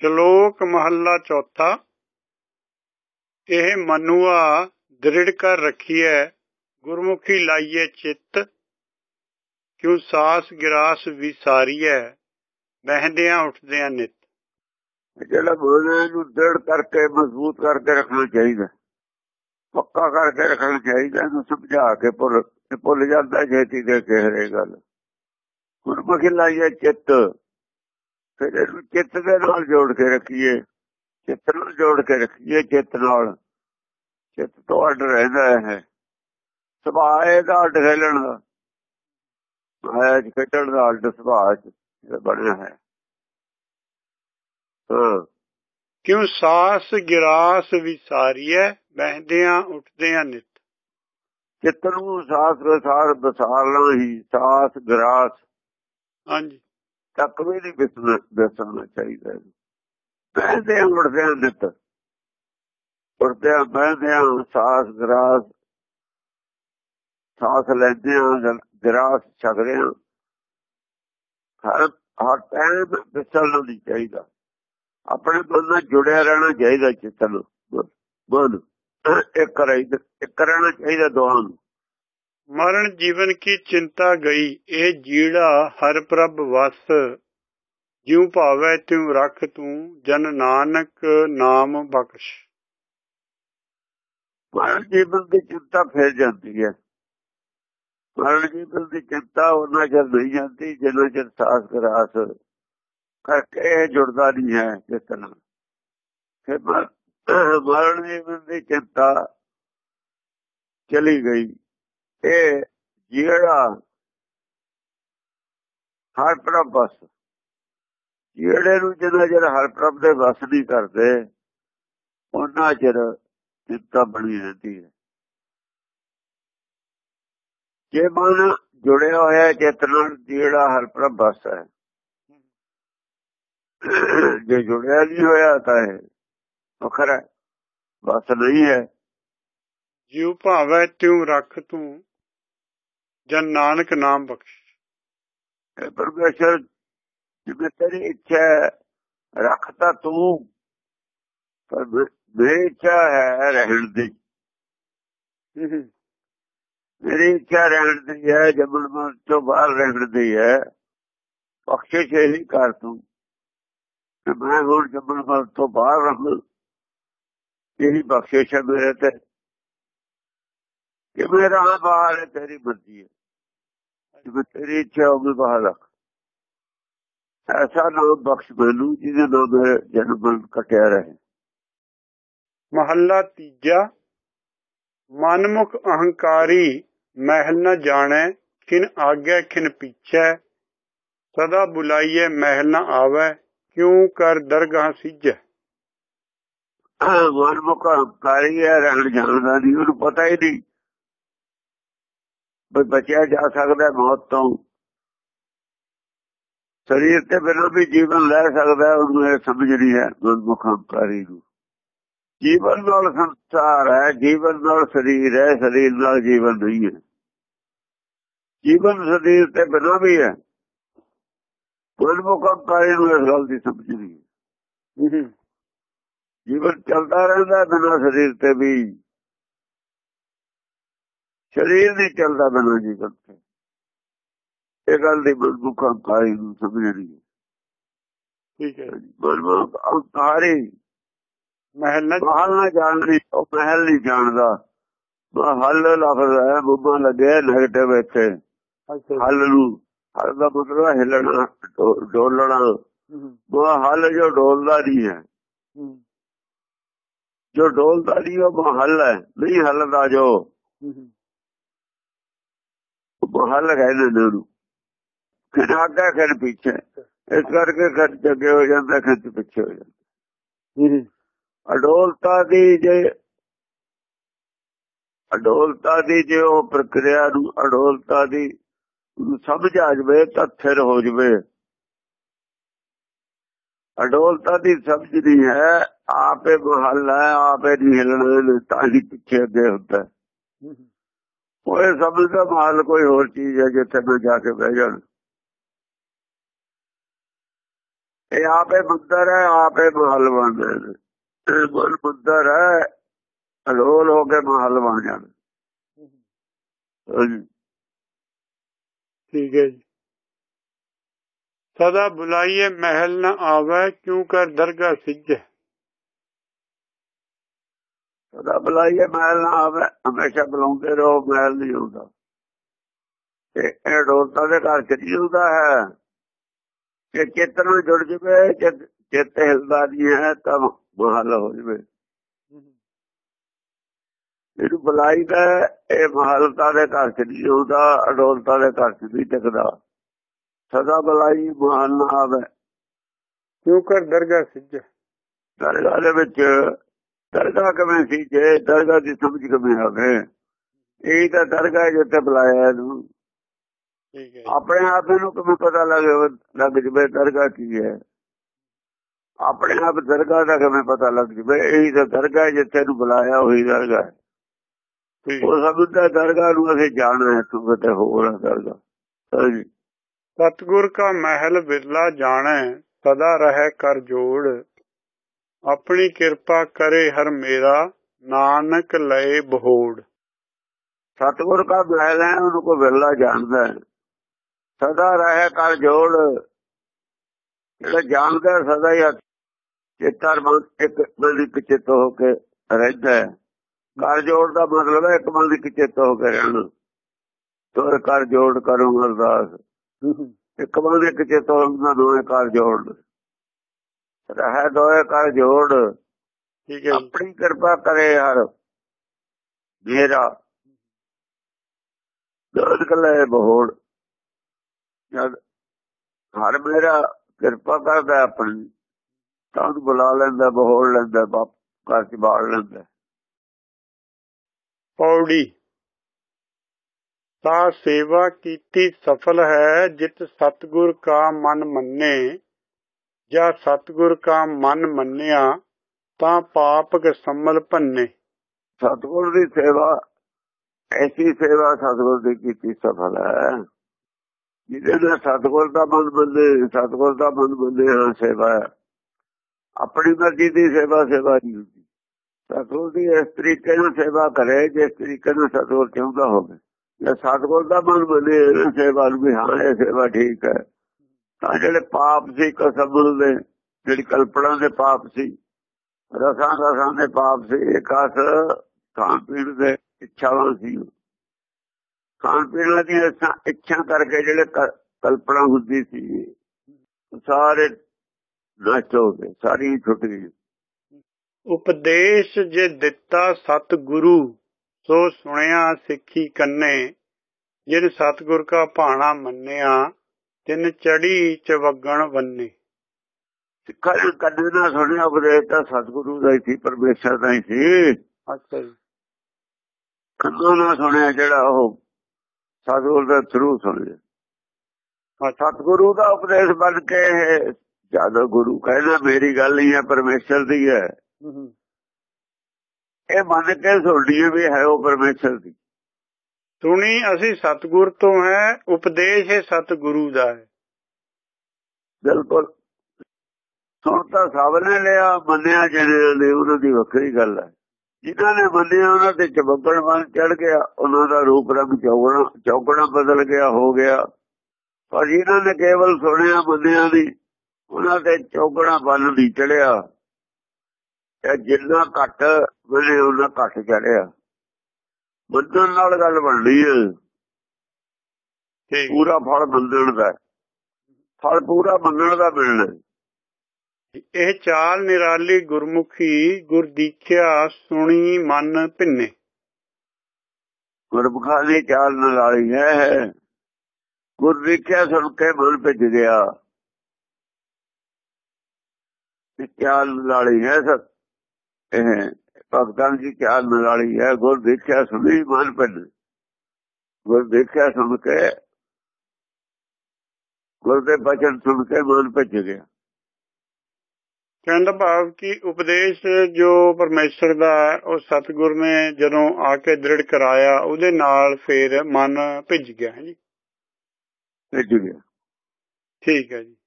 ਸ਼ਲੋਕ ਮਹੱਲਾ ਚੌਥਾ। ਇਹ ਮਨੁਆ ਦ੍ਰਿੜ ਕਰ ਰਖੀਐ, ਗੁਰਮੁਖੀ ਲਾਈਏ ਚਿੱਤ, ਕਿਉ ਸਾਸ ਗਿਰਾਸ ਵਿਸਾਰੀਐ ਬਹਿੰਦਿਆਂ ਉੱਠਦਿਆਂ ਨਿਤ। ਜਿਹੜਾ ਮਨ ਨੂੰ ਦ੍ਰਿੜ ਕਰਕੇ, ਮਜ਼ਬੂਤ ਕਰਕੇ ਰੱਖਣਾ ਚਾਹੀਦਾ, ਪੱਕਾ ਕਰਕੇ ਰੱਖਣਾ ਚਾਹੀਦਾ, ਇਹਨੂੰ ਸਮਝਾ ਕੇ ਭੁੱਲ ਭੁੱਲ ਜਾਂਦਾ ਛੇਤੀ ਦੇ ਕੇ ਹਰੇ ਗੱਲ। ਗੁਰਮੁਖੀ ਲਾਈਏ ਚਿੱਤ ਫਿਰ ਇਹਨੂੰ ਚਿੱਤ ਦੇ ਨਾਲ ਜੋੜ ਕੇ ਰੱਖੀਏ। ਚਿੱਤ ਨਾਲ ਜੋੜ ਕੇ ਰੱਖੀਏ, ਚਿੱਤ ਨਾਲ। ਚਿੱਤ ਤੋਂ ਅੱਡ ਰਹਿੰਦਾ ਹੈ ਸੁਭਾਅ ਦਾ ਅੱਡ ਖੇਲਣ ਦਾ। ਹੈ ਖੇਡਣ ਦਾ ਅੱਡ ਸੁਭਾਅ ਚ ਬਣਿਆ ਹੈ। ਹਾਂ। ਕਿਉ ਸਾਸ ਗਿਰਾਸ ਵਿਸਾਰੀਐ, ਬਹਿੰਦਿਆਂ ਉੱਠਦਿਆਂ ਨਿਤ। ਚਿੱਤ ਨੂੰ ਸਾਸ ਵਿਸਾਰ ਬਸਾਲਣਾ ਹੀ, ਸਾਸ ਗਰਾਸ। ਹਾਂਜੀ। ਤੱਕ ਵੀ ਨਹੀਂ ਦੱਸਣਾ ਚਾਹੀਦਾ। ਬਹਿੰਦੇ ਉੜਦੇ ਨਿਤ। ਉੜਦੇ ਬਹਿੰਦੇ ਸਾਸ ਗਰਾਸ। ਸਾਸ ਲੈਂਦੇ ਆ ਗਰਾਸ ਛਕਦੇ ਆ ਹਰ ਹਰ ਟਾਈਮ ਵਿਸਲਣਾ ਨਹੀਂ ਚਾਹੀਦਾ। ਆਪਣੇ ਮਨ ਨਾਲ ਜੁੜਿਆ ਰਹਿਣਾ ਚਾਹੀਦਾ ਚਿੱਤ ਨੂੰ। ਮਨ ਇੱਕ ਰਹਿਣਾ ਰਹਿਣਾ ਚਾਹੀਦਾ ਦੋਹਾਂ ਨੂੰ। ਮਰਨ ਜੀਵਨ ਕੀ ਚਿੰਤਾ ਗਈ, ਇਹ ਜੀੜਾ ਹਰ ਪ੍ਰਭ ਵਸ। ਜਿਉ ਭਾਵੈ ਤਿਉ ਰਖ ਤੂੰ, ਜਨ ਨਾਨਕ ਨਾਮ ਬਖਸ਼। ਮਰਨ ਜੀਵਨ ਦੀ ਚਿੰਤਾ ਫੇਰ ਜਾਂਦੀ ਹੈ। ਮਰਨ ਜੀਵਨ ਦੀ ਚਿੰਤਾ ਉਹਨਾਂ ਚਿਰ ਨਹੀਂ ਜਾਂਦੀ, ਜਿੰਨਾ ਚਿਰ ਸਾਸ ਗਰਾਸ ਕਰਕੇ ਜੁੜਦਾ ਨਹੀਂ ਹੈ ਜਿਸ ਤਰ੍ਹਾਂ ਫਿਰ ਮਰਨ ਜੀਵਨ ਦੀ ਚਿੰਤਾ ਚਲੀ ਗਈ। ਇਹ ਜਿਹੜਾ ਹਰ ਪ੍ਰਭ ਬਸ ਜਿਹੜੇ ਨੂੰ ਜਦੋਂ ਚਿਰ ਹਰ ਪ੍ਰਭ ਦੇ ਵਸ ਨਹੀਂ ਕਰਦੇ ਉਹਨਾਂ ਚਿਰ ਚਿੰਤਾ ਬਣੀ ਰਹਿੰਦੀ ਹੈ ਜੇ ਮਨ ਜੁੜਿਆ ਹੋਇਆ ਚੇਤਨਾ ਜਿਹੜਾ ਹਰ ਪ੍ਰਭ ਬਸ ਹੈ ਜੇ ਜੁੜਿਆ ਨਹੀਂ ਹੋਇਆ ਤਾਂ ਹੈ ਵਖਰਾ ਬਸ ਨਹੀਂ ਹੈ ਜਿਉ ਭਾਵੈ ਤਿਉ ਰੱਖ ਤੂੰ ਜਨ ਨਾਨਕ ਨਾਮ ਬਖਸ਼। ਇਹ ਪਰਮੇਸ਼ਰ ਜਿਵੇਂ ਤੇਰੀ ਇੱਛਾ ਰੱਖਤਾ ਤੂੰ ਪਰ ਮੇਰੀ ਇੱਛਾ ਹੈ ਰਹਿਣ ਦੀ। ਮੇਰੀ ਇੱਛਾ ਰਹਿਣ ਦੀ ਹੈ ਜਮਨ ਮਨ ਤੋਂ ਬਾਹਰ ਰਹਿਣ ਦੀ ਹੈ। ਬਖਸ਼ਿਸ਼ ਹੀ ਕਰ ਤੂੰ ਮੈਂ ਹੁਣ ਜਮਨ ਮਨ ਤੋਂ ਬਾਹਰ ਰਹਾਂ ਇਹੀ ਬਖਸ਼ਿਸ਼ ਹੈ ਮੇਰੇ ਤੇ ਕਿ ਮੇਰਾ ਬਾਹਰ ਤੇਰੀ ਮਰਜ਼ੀ ਹੈ। ਜਿਵੇਂ ਤੇਰੀ ਇੱਛਾ ਹੋਵੇ ਬਾਹਰ ਰੱਖ ਐਸਾ ਨਾਮ ਬਖਸ਼ ਮੈਨੂੰ ਜਿਹਦੇ ਨਾਲ ਮੇਰੇ ਜਨਮ ਕਟਿਆ ਰਹੇ ਮਹੱਲਾ ਤੀਜਾ ਮਨਮੁਖ ਅਹੰਕਾਰੀ ਮਹਿਲ ਨ ਜਾਣੈ ਕਿਨ ਆਗੇ ਕਿਨ ਪਿਛੈ ਸਦਾ ਬੁਲਾਈਏ ਮਹਿਲ ਨ ਆਵੈ ਕਿਉ ਕਰ ਦਰਗਾਹ ਸਿਜੈ ਮਨਮੁਖ ਅਹੰਕਾਰੀ ਹੈ ਰਹਿਣ ਜਾਣਦਾ ਨਹੀਂ ਉਹਨੂੰ ਪਤਾ ਹੀ ਨਹੀਂ ਬਚਿਆ ਜਾ ਸਕਦਾ ਮੌਤ ਤੋਂ। ਸਰੀਰ ਤੇ ਬਿਨਾਂ ਵੀ ਜੀਵਨ ਲੈ ਸਕਦਾ ਉਹਨੂੰ ਇਹ ਸਮਝ ਨਹੀਂ ਹੈ ਮਨਮੁਖ ਹੰਕਾਰੀ ਨੂੰ। ਜੀਵਨ ਨਾਲ ਸੰਸਾਰ ਹੈ ਜੀਵਨ ਨਾਲ ਸਰੀਰ ਹੈ ਸਰੀਰ ਨਾਲ ਜੀਵਨ ਨਹੀਂ ਹੈ। ਜੀਵਨ ਸਰੀਰ ਤੇ ਬਿਨਾਂ ਵੀ ਹੈ। ਮਨਮੁਖ ਹੰਕਾਰੀ ਨੂੰ ਇਸ ਗੱਲ ਦੀ ਸਮਝ ਨਹੀਂ ਹੈ। ਜੀਵਨ ਚੱਲਦਾ ਰਹਿੰਦਾ ਬਿਨਾਂ ਸਰੀਰ ਤੇ ਵੀ। ਸਰੀਰ ਨਹੀਂ ਚੱਲਦਾ ਬਿਨਾਂ ਜੀਵਨ ਤੇ ਇਹ ਗੱਲ ਦੀ ਮਨਮੁਖ ਹੰਕਾਰੀ ਨੂੰ ਸਮਝ ਨਹੀਂ ਠੀਕ ਹੈ ਮਨਮੁਖ ਹੰਕਾਰੀ ਮਹਿਲ ਨ ਮਹਲ ਨਾ ਜਾਣਦੀ ਉਹ ਮਹਿਲ ਨਹੀਂ ਜਾਣਦਾ ਹੱਲ ਲਫ਼ਜ਼ ਹੈ ਬੁੱਬਾ ਲੱਗਿਆ ਨੈਗੇਟਿਵ ਇੱਥੇ ਹੱਲ ਨੂੰ ਹੱਲ ਦਾ ਮਤਲਬ ਹਿੱਲਣਾ ਡੋਲਣਾ ਉਹ ਹੱਲ ਜੋ ਡੋਲਦਾ ਨਹੀਂ ਹੈ ਜੋ ਡੋਲਦਾ ਨਹੀਂ ਉਹ ਮਹਲ ਹੈ ਕਹਿੰਦੇ ਨੇ ਫਿਰ ਅੱਗੇ ਫਿਰ ਪਿੱਛੇ ਇਸ ਕਰਕੇ ਖੱਟ ਅੱਗੇ ਹੋ ਜਾਂਦਾ ਖੱਟ ਪਿੱਛੇ ਹੋ ਜਾਂਦਾ। ਅਡੋਲਤਾ ਦੀ ਜੇ ਅਡੋਲਤਾ ਦੀ ਜੇ ਉਹ ਪ੍ਰਕਿਰਿਆ ਨੂੰ ਅਡੋਲਤਾ ਦੀ ਸਮਝ ਆ ਜਵੇ ਤਾਂ ਥਿਰ ਹੋ ਜਵੇ। ਅਡੋਲਤਾ ਦੀ ਸਮਝ ਨਹੀਂ ਹੈ ਆਪੇ ਮਹੱਲ ਹੈ ਆਪੇ ਨਹੀਂ ਹਿਲਣਾ ਤਾਂ ਹੀ ਪਿੱਛੇ ਅੱਗੇ ਹੁੰਦਾ ਉਹ ਸਮਝਦਾ ਮਹੱਲ ਕੋਈ ਹੋਰ ਚੀਜ਼ ਹੈ ਜਿੱਥੇ ਮੈਂ ਜਾ ਕੇ ਬਹਿ ਜਾਣ ਇਹ ਆਪੇ ਮੰਦਰ ਹੈ ਆਪੇ ਮਹਲ ਬਣਦੇ ਨੇ ਇਹ ਮਨ ਮੰਦਰ ਹੈ ਅਲੋਲ ਹੋ ਕੇ ਮਹਲ ਬਣ ਜਾਣ ਹਾਂਜੀ ਠੀਕ ਹੈ ਜੀ ਸਦਾ ਬੁਲਾਈਏ ਮਹਿਲ ਨ ਆਵੇ ਕਿਉਂ ਕਰ ਦਰਗਾਹ ਸਿੱਜੇ ਸਦਾ ਬੁਲਾਈਏ ਮਹਿਲ ਨਾ ਆਵੇ ਹਮੇਸ਼ਾ ਬੁਲਾਉਂਦੇ ਰਹੋ ਮਹਿਲ ਨਹੀਂ ਹੁੰਦਾ ਤੇ ਇਹ ਡੋਲਤਾ ਦੇ ਘਰ ਚ ਨਹੀਂ ਹੁੰਦਾ ਹੈ। ਕਿ ਚਿੱਤ ਨਾਲ ਜੁੜ ਜਵੇ ਚਿੱਤ ਚਿੱਤ ਹਿਲਦਾ ਨਹੀਂ ਹੈ ਤਾਂ ਮਹਲ ਹੋ ਜਵੇ। ਇਹਨੂੰ ਬੁਲਾਈ ਦਾ ਇਹ ਮਹਲਤਾ ਦੇ ਘਰ ਚ ਨਹੀਂ ਹੁੰਦਾ ਅਡੋਲਤਾ ਦੇ ਘਰ ਚ ਨਹੀਂ ਟਿਕਦਾ। ਸਦਾ ਬੁਲਾਈ ਮਹਲ ਨਾ ਆਵੇ। ਕਿਉਂ ਕਰ ਦਰਗਾਹ ਸਿੱਜੇ? ਦਰਗਾਹ ਦੇ ਵਿੱਚ ਦਰਗਾਹ ਕਿਵੇਂ ਸੀ ਜੇ ਦਰਗਾਹ ਦੀ ਸਮਝ ਕਿਵੇਂ ਆਵੇ। ਇਹ ਤਾਂ ਦਰਗਾਹ ਜਿੱਥੇ ਬੁਲਾਇਆ ਇਹਨੂੰ। ਠੀਕ ਹੈ ਆਪਣੇ ਆਪ ਨੂੰ ਕਿਵੇਂ ਪਤਾ ਲੱਗੇ ਲੱਗ ਜਵੇ ਦਰਗਾਹ ਕੀ ਹੈ। ਆਪਣੇ ਆਪ ਦਰਗਾਹ ਦਾ ਕਿਵੇਂ ਪਤਾ ਲੱਗ ਜਵੇ। ਇਹ ਤਾਂ ਦਰਗਾਹ ਜਿੱਥੇ ਨੂੰ ਬੁਲਾਇਆ ਹੋਈ ਦਰਗਾਹ ਉਹ ਸਮਝਦਾ ਦਰਗਾਹ ਨੂੰ ਅਸੀਂ ਜਾਣਾ ਹੈ ਤੂੰ ਕਿਤੇ ਹੋਰ ਦਰਗਾਹ। ਹਾਂਜੀ ਸਤਗੁਰ ਕਾ ਮਹਿਲ ਬਿਰਲਾ ਜਾਣੈ ਸਦਾ ਰਹਿ ਕਰ ਜੋੜ। ਆਪਣੀ ਕਿਰਪਾ ਕਰੇ ਹਰ ਮੇਰਾ ਨਾਨਕ ਲਏ ਬਹੋੜ। ਸਤਗੁਰ ਦਾ ਮਹਿਲ ਹੈ ਉਹਨੂੰ ਕੋ ਵਿਰਲਾ ਜਾਣਦਾ ਹੈ। ਸਦਾ ਰਹਿ ਕਰ ਜੋੜ। ਜਿਹੜਾ ਜਾਣਦਾ ਸਦਾ ਹੀ ਚਿੱਤਰ ਮਨ ਇੱਕ ਮਨ ਇੱਕ ਚਿੱਤ ਹੋ ਕੇ ਰਹਿੰਦਾ ਹੈ। ਕਰ ਜੋੜ ਦਾ ਮਤਲਬ ਹੈ ਇੱਕ ਮਨ ਇੱਕ ਚਿੱਤ ਹੋ ਕੇ ਰਹਿਣਾ। ਤੁਰ ਕਰ ਜੋੜ ਕਰੂੰ ਅਰਦਾਸ। ਇੱਕ ਮਨ ਇੱਕ ਚਿੱਤ ਹੋ ਕੇ ਦੋਏ ਕਰ ਜੋੜ। ਰਹਿ ਦੋਏ ਕਰ ਜੋੜ ਠੀਕ ਹੈ ਆਪਣੀ ਕਿਰਪਾ ਕਰੇ ਹਰ ਮੇਰਾ ਦੋਦ ਕਲੇ ਬਹੋੜ ਜਦ ਹਰ ਮੇਰਾ ਕਿਰਪਾ ਕਰਦਾ ਆਪਣੀ ਤਾਂ ਬੁਲਾ ਲੈਂਦਾ ਬਹੋੜ ਲੈਂਦਾ ਬਾਪ ਘਰ ਚ ਬਾੜ ਲੈਂਦਾ ਪੌੜੀ ਤਾ ਸੇਵਾ ਕੀਤੀ ਸਫਲ ਹੈ ਜਿਤ ਸਤਗੁਰ ਕਾ ਮਨ ਮੰਨੇ ਜਾਂ ਸਤਗੁਰ ਕਾ ਮਨ ਮੰਨਿਆ, ਤਾਂ ਪਾਪ ਸੰਮਲ ਭੰਨੇ। ਸਤਗੁਰ ਦੀ ਸੇਵਾ, ਐਸੀ ਸੇਵਾ ਸਤਗੁਰ ਦੀ ਕੀਤੀ ਸਫਲ ਹੈ। ਜਿਹਦੇ ਨਾਲ ਸਤਗੁਰ ਦਾ ਮਨ ਬੰਦੇ ਸਤਗੁਰ ਦਾ ਮਨ ਬੰਦੇ ਹਾਂ। ਸੇਵਾ ਆਪਣੀ ਮਰਜ਼ੀ ਦੀ ਸੇਵਾ ਸੇਵਾ ਨਹੀਂ ਹੁੰਦੀ। ਸਤਗੁਰ ਦੀ ਇਸ ਤਰੀਕੇ ਨਾਲ ਸੇਵਾ ਕਰੇ, ਜਿਸ ਤਰੀਕੇ ਨਾਲ ਸਤਗੁਰ ਚਾਹੁੰਦਾ ਹੋਵੇ। ਜੇ ਸਤਗੁਰ ਦਾ ਮਨ ਬੰਦੇ ਸੇਵਾ ਨੂੰ ਵੀ ਹਾਂ, ਇਹ ਸੇਵਾ ਠੀਕ ਹੈ। ਤਾਂ ਜਿਹੜੇ ਪਾਪ ਸੀ ਕਸਮ ਦੇ, ਜਿਹੜੀ ਕਲਪਨਾ ਦੇ ਪਾਪ ਸੀ, ਰਸਾਂ ਰਸਾਂ ਦੇ ਪਾਪ ਸੀ ਕਸ ਖਾਣ ਪੀਣ ਦੇ ਇੱਛਾਵਾਂ ਸੀ। ਖਾਣ ਪੀਣ ਦੀ ਇੱਛਾ ਕਰਕੇ ਜਿਹੜੇ ਕਲਪਨਾ ਹੁੰਦੀ ਸੀ ਸਾਰੇ ਨਸ਼ਟ ਹੋ ਗਏ ਸਾਰੀ ਛੁੱਟ ਗਈ ਉਪਦੇਸ਼ ਜੇ ਦਿੱਤਾ ਸਤ ਗੁਰੂ ਸੋ ਸੁਣਿਆ ਸਿੱਖੀ ਕੰਨੇ, ਜਿਨ ਸਤਗੁਰ ਕਾ ਭਾਣਾ ਮੰਨਿਆ ਤਿਨ ਚੜੀ ਚਵਗਣ ਬੰਨੇ। ਸਿੱਖਾਂ ਨੇ ਕੰਨੇ ਨਾਲ ਸੁਣਿਆ ਉਪਦੇਸ਼ ਤਾਂ ਸਤਿਗੁਰੂ ਦਾ ਹੀ ਸੀ ਪਰਮੇਸ਼ਰ ਦਾ ਹੀ ਸੀ। ਅੱਛਾ ਜੀ। ਕੰਨਾਂ ਨਾਲ ਸੁਣਿਆ ਜਿਹੜਾ ਉਹ ਸਤਿਗੁਰੂ ਦੇ ਥਰੂ ਸੁਣਿਆ। ਸਤਿਗੁਰੂ ਦਾ ਉਪਦੇਸ਼ ਬਣ ਕੇ ਜਦੋਂ ਗੁਰੂ ਕਹਿੰਦਾ ਮੇਰੀ ਗੱਲ ਨਹੀਂ ਹੈ ਪਰਮੇਸ਼ਰ ਦੀ ਹੈ। ਇਹ ਮੰਨ ਕੇ ਸੁਣਦੀ ਵੀ ਹੈ ਉਹ ਪਰਮੇਸ਼ਰ ਦੀ। ਸੁਣੀ ਅਸੀਂ ਸਤਗੁਰ ਤੋਂ ਹੈ, ਉਪਦੇਸ਼ ਹੈ ਸਤਗੁਰੂ ਦਾ ਹੈ। ਬਿਲਕੁਲ। ਸੁਣ ਤਾਂ ਸਭ ਨੇ ਲਿਆ, ਮੰਨਿਆ ਜਿਹੜੇ ਨੇ, ਉਹਨਾਂ ਦੀ ਵੱਖਰੀ ਗੱਲ ਹੈ। ਜਿਨ੍ਹਾਂ ਨੇ ਮੰਨਿਆ, ਉਹਨਾਂ ਤੇ ਚਬੱਕਣ ਮਨ ਚੜ ਗਿਆ, ਉਹਨਾਂ ਦਾ ਰੂਪ ਰੰਗ ਚੌਗਣਾ ਚੌਗਣਾ ਬਦਲ ਗਿਆ, ਹੋ ਗਿਆ। ਪਰ ਜਿਨ੍ਹਾਂ ਨੇ ਕੇਵਲ ਸੁਣਿਆ, ਮੰਨਿਆ ਨਹੀਂ, ਉਹਨਾਂ ਤੇ ਚੌਗਣਾ ਬਲ ਨਹੀਂ ਚੜਿਆ ਤੇ ਜਿੰਨਾ ਘੱਟ ਮਿਲੇ ਉਹਨਾਂ ਘੱਟ ਚੜਿਆ ਮੰਨਣ ਨਾਲ ਗੱਲ ਬਣਦੀ ਹੈ ਠੀਕ। ਪੂਰਾ ਫਲ ਮੰਨਣ ਦਾ। ਫਲ ਪੂਰਾ ਮੰਨਣ ਦਾ ਮਿਲਣਾ। ਇਹ ਚਾਲ ਨਿਰਾਲੀ ਗੁਰਮੁਖੀ ਗੁਰ ਦੀਖਿਆ ਸੁਣੀ ਮਨ ਭਿੰਨੇ। ਗੁਰਮੁਖਾਂ ਦੀ ਚਾਲ ਨਾਲੀ ਹੈ। ਗੁਰ ਦੇਖਿਆ ਸੁਣ ਕੇ ਮਨ ਭਿੱਜ ਗਿਆ। ਇਹ ਚਾਲ ਨਾਲੀ ਹੈ ਸਤ। ਇਹ ਭਗਤਾਂ ਦੀ ਚਾਲ ਨਾਲੀ ਹੈ ਗੁਰ ਦੇਖਿਆ ਸੁਣੀ ਮਨ ਭਿੱਜ ਗੁਰ ਦੇਖਿਆ ਸੁਣ ਕੇ ਗੁਰ ਦੇ ਬਚਨ ਸੁਣ ਕੇ ਮਨ ਭਿੱਜ ਗਿਆ। ਕਹਿਣ ਦਾ ਭਾਵ ਕਿ ਉਪਦੇਸ਼ ਜੋ ਪਰਮੇਸ਼ਰ ਦਾ ਉਹ ਸਤਿਗੁਰ ਨੇ ਜਦੋਂ ਆ ਕੇ ਦ੍ਰਿੜ ਕਰਾਇਆ ਉਹਦੇ ਨਾਲ ਫਿਰ ਮਨ ਭਿੱਜ ਗਿਆ ਹੈ ਜੀ? ਭਿੱਜ ਗਿਆ। ਠੀਕ ਹੈ ਜੀ।